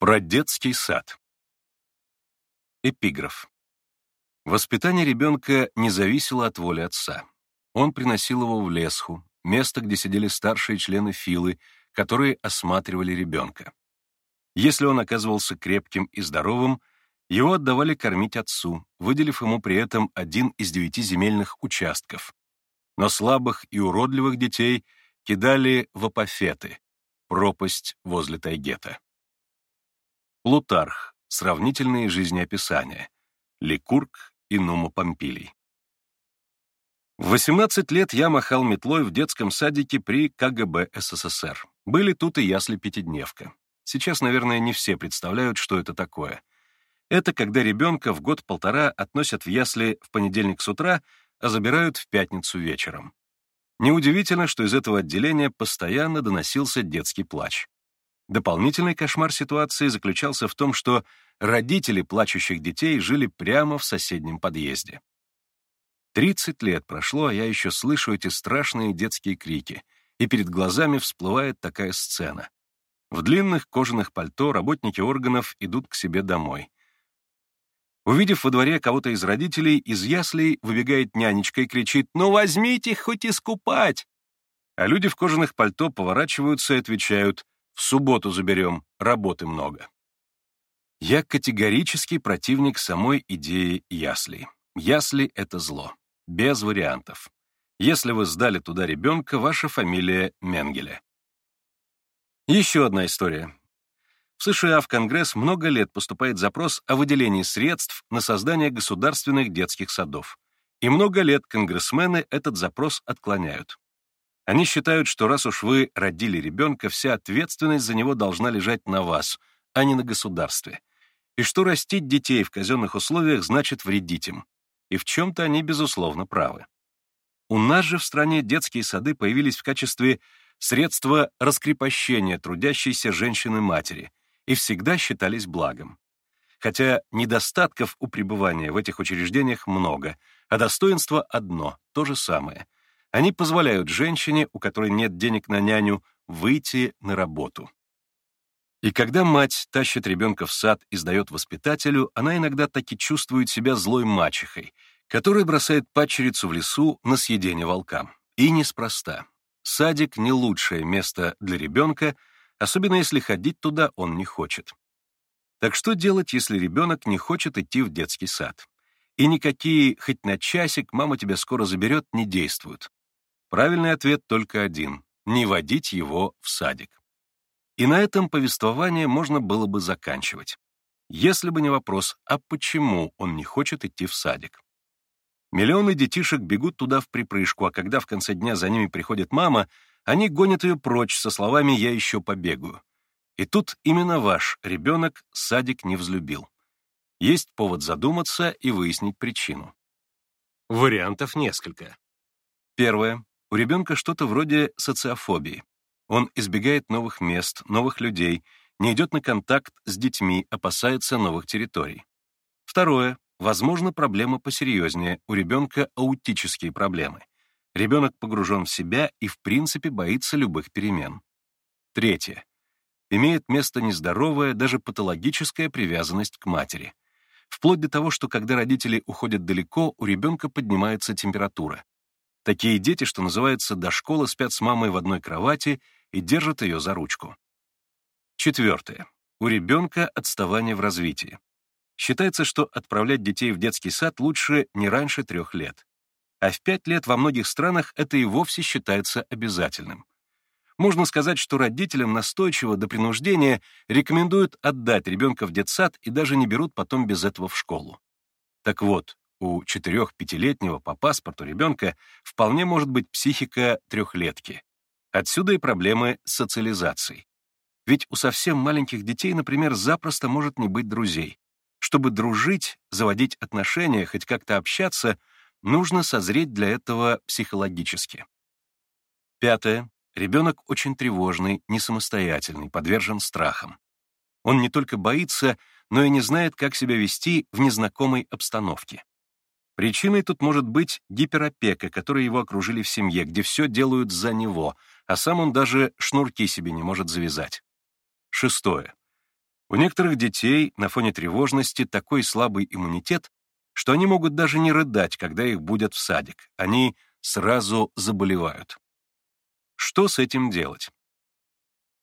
Про детский сад. Эпиграф. Воспитание ребенка не зависело от воли отца. Он приносил его в лесху, место, где сидели старшие члены филы, которые осматривали ребенка. Если он оказывался крепким и здоровым, его отдавали кормить отцу, выделив ему при этом один из девяти земельных участков. Но слабых и уродливых детей кидали в апофеты, пропасть возле Тайгета. Плутарх. Сравнительные жизнеописания. Ликург и Нума Помпилий. В 18 лет я махал метлой в детском садике при КГБ СССР. Были тут и ясли-пятидневка. Сейчас, наверное, не все представляют, что это такое. Это когда ребенка в год-полтора относят в ясли в понедельник с утра, а забирают в пятницу вечером. Неудивительно, что из этого отделения постоянно доносился детский плач. Дополнительный кошмар ситуации заключался в том, что родители плачущих детей жили прямо в соседнем подъезде. 30 лет прошло, а я еще слышу эти страшные детские крики, и перед глазами всплывает такая сцена. В длинных кожаных пальто работники органов идут к себе домой. Увидев во дворе кого-то из родителей, из яслей выбегает нянечка и кричит «Ну возьмите хоть искупать!» А люди в кожаных пальто поворачиваются и отвечают в субботу заберем, работы много. Я категорический противник самой идеи яслей. Ясли — это зло. Без вариантов. Если вы сдали туда ребенка, ваша фамилия Менгеле. Еще одна история. В США в Конгресс много лет поступает запрос о выделении средств на создание государственных детских садов. И много лет конгрессмены этот запрос отклоняют. Они считают, что раз уж вы родили ребенка, вся ответственность за него должна лежать на вас, а не на государстве. И что растить детей в казенных условиях значит вредить им. И в чем-то они, безусловно, правы. У нас же в стране детские сады появились в качестве средства раскрепощения трудящейся женщины-матери и всегда считались благом. Хотя недостатков у пребывания в этих учреждениях много, а достоинство одно, то же самое — они позволяют женщине, у которой нет денег на няню, выйти на работу. И когда мать тащит ребенка в сад и сдает воспитателю, она иногда таки чувствует себя злой мачехой, которая бросает падчерицу в лесу на съедение волкам. И неспроста. Садик — не лучшее место для ребенка, особенно если ходить туда он не хочет. Так что делать, если ребенок не хочет идти в детский сад? И никакие, хоть на часик, мама тебя скоро заберет, не действуют. Правильный ответ только один — не водить его в садик. И на этом повествование можно было бы заканчивать. Если бы не вопрос, а почему он не хочет идти в садик? Миллионы детишек бегут туда в припрыжку, а когда в конце дня за ними приходит мама, они гонят ее прочь со словами «я еще побегаю». И тут именно ваш ребенок садик не взлюбил. Есть повод задуматься и выяснить причину. Вариантов несколько. Первое. У ребенка что-то вроде социофобии. Он избегает новых мест, новых людей, не идет на контакт с детьми, опасается новых территорий. Второе. Возможно, проблема посерьезнее. У ребенка аутические проблемы. Ребенок погружен в себя и, в принципе, боится любых перемен. Третье. Имеет место нездоровая, даже патологическая привязанность к матери. Вплоть до того, что когда родители уходят далеко, у ребенка поднимается температура. Такие дети, что называется, до школы спят с мамой в одной кровати и держат ее за ручку. Четвертое. У ребенка отставание в развитии. Считается, что отправлять детей в детский сад лучше не раньше трех лет. А в пять лет во многих странах это и вовсе считается обязательным. Можно сказать, что родителям настойчиво до принуждения рекомендуют отдать ребенка в детсад и даже не берут потом без этого в школу. Так вот, у 4-5-летнего по паспорту ребенка вполне может быть психика трехлетки. Отсюда и проблемы с социализацией. Ведь у совсем маленьких детей, например, запросто может не быть друзей. Чтобы дружить, заводить отношения, хоть как-то общаться, нужно созреть для этого психологически. Пятое. Ребенок очень тревожный, не самостоятельный, подвержен страхам. Он не только боится, но и не знает, как себя вести в незнакомой обстановке. Причиной тут может быть гиперопека, которой его окружили в семье, где все делают за него, а сам он даже шнурки себе не может завязать. Шестое. У некоторых детей на фоне тревожности такой слабый иммунитет, что они могут даже не рыдать, когда их будут в садик. Они сразу заболевают. Что с этим делать?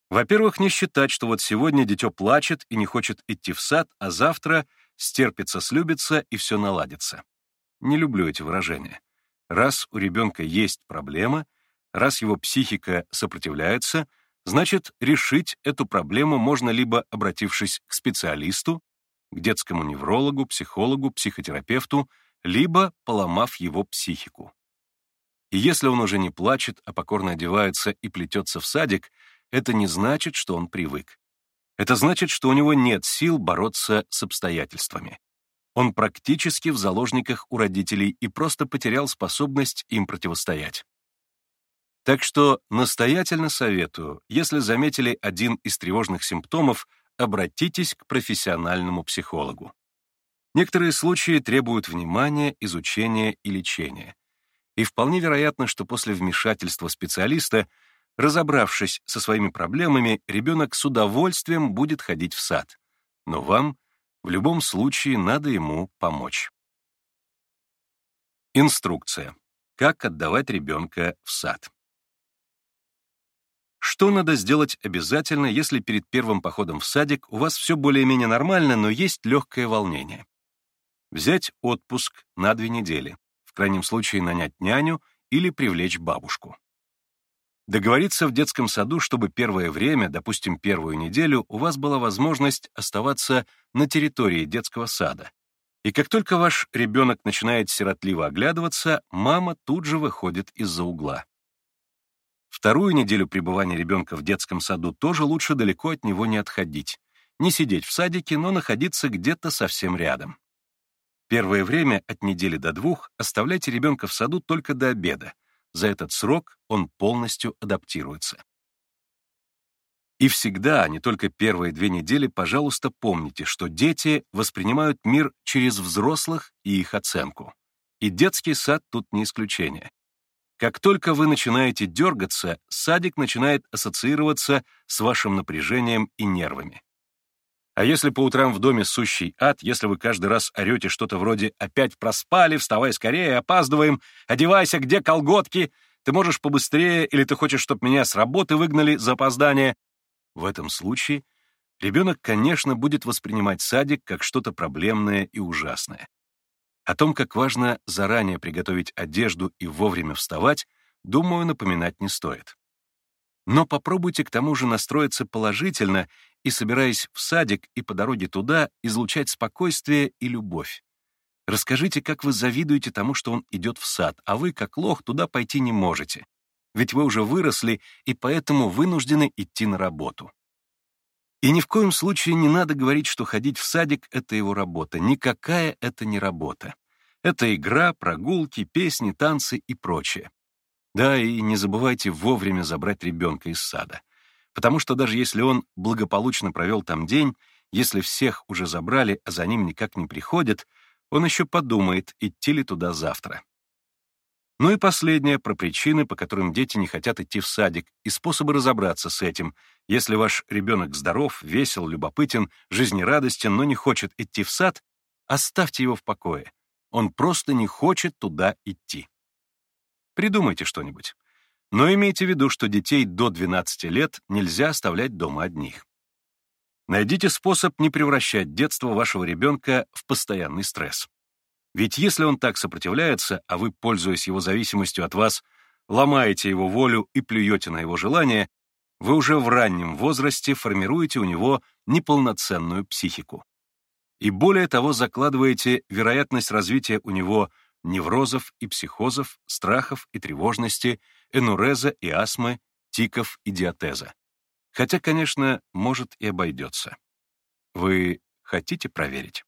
Во-первых, не считать, что вот сегодня дитё плачет и не хочет идти в сад, а завтра стерпится, слюбится и все наладится. Не люблю эти выражения. Раз у ребенка есть проблема, раз его психика сопротивляется, значит, решить эту проблему можно либо обратившись к специалисту, к детскому неврологу, психологу, психотерапевту, либо поломав его психику. И если он уже не плачет, а покорно одевается и плетется в садик, это не значит, что он привык. Это значит, что у него нет сил бороться с обстоятельствами. Он практически в заложниках у родителей и просто потерял способность им противостоять. Так что настоятельно советую, если заметили один из тревожных симптомов, обратитесь к профессиональному психологу. Некоторые случаи требуют внимания, изучения и лечения. И вполне вероятно, что после вмешательства специалиста Разобравшись со своими проблемами, ребенок с удовольствием будет ходить в сад. Но вам в любом случае надо ему помочь. Инструкция. Как отдавать ребенка в сад. Что надо сделать обязательно, если перед первым походом в садик у вас все более-менее нормально, но есть легкое волнение? Взять отпуск на две недели, в крайнем случае нанять няню или привлечь бабушку. Договориться в детском саду, чтобы первое время, допустим, первую неделю, у вас была возможность оставаться на территории детского сада. И как только ваш ребенок начинает сиротливо оглядываться, мама тут же выходит из-за угла. Вторую неделю пребывания ребенка в детском саду тоже лучше далеко от него не отходить. Не сидеть в садике, но находиться где-то совсем рядом. Первое время от недели до двух оставляйте ребенка в саду только до обеда, за этот срок он полностью адаптируется. И всегда, не только первые две недели, пожалуйста, помните, что дети воспринимают мир через взрослых и их оценку. И детский сад тут не исключение. Как только вы начинаете дергаться, садик начинает ассоциироваться с вашим напряжением и нервами. А если по утрам в доме сущий ад, если вы каждый раз орете что-то вроде «опять проспали, вставай скорее, опаздываем, одевайся, где колготки», «ты можешь побыстрее» или «ты хочешь, чтобы меня с работы выгнали за опоздание», в этом случае ребенок, конечно, будет воспринимать садик как что-то проблемное и ужасное. О том, как важно заранее приготовить одежду и вовремя вставать, думаю, напоминать не стоит. Но попробуйте к тому же настроиться положительно и, собираясь в садик и по дороге туда, излучать спокойствие и любовь. Расскажите, как вы завидуете тому, что он идет в сад, а вы, как лох, туда пойти не можете. Ведь вы уже выросли и поэтому вынуждены идти на работу. И ни в коем случае не надо говорить, что ходить в садик — это его работа. Никакая это не работа. Это игра, прогулки, песни, танцы и прочее. Да, и не забывайте вовремя забрать ребенка из сада. Потому что даже если он благополучно провел там день, если всех уже забрали, а за ним никак не приходят, он еще подумает, идти ли туда завтра. Ну и последнее про причины, по которым дети не хотят идти в садик, и способы разобраться с этим. Если ваш ребенок здоров, весел, любопытен, жизнерадостен, но не хочет идти в сад, оставьте его в покое. Он просто не хочет туда идти. Придумайте что-нибудь. Но имейте в виду, что детей до 12 лет нельзя оставлять дома одних. Найдите способ не превращать детство вашего ребенка в постоянный стресс. Ведь если он так сопротивляется, а вы, пользуясь его зависимостью от вас, ломаете его волю и плюете на его желание, вы уже в раннем возрасте формируете у него неполноценную психику. И более того, закладываете вероятность развития у него неврозов и психозов, страхов и тревожности, энуреза и астмы, тиков и диатеза. Хотя, конечно, может и обойдется. Вы хотите проверить?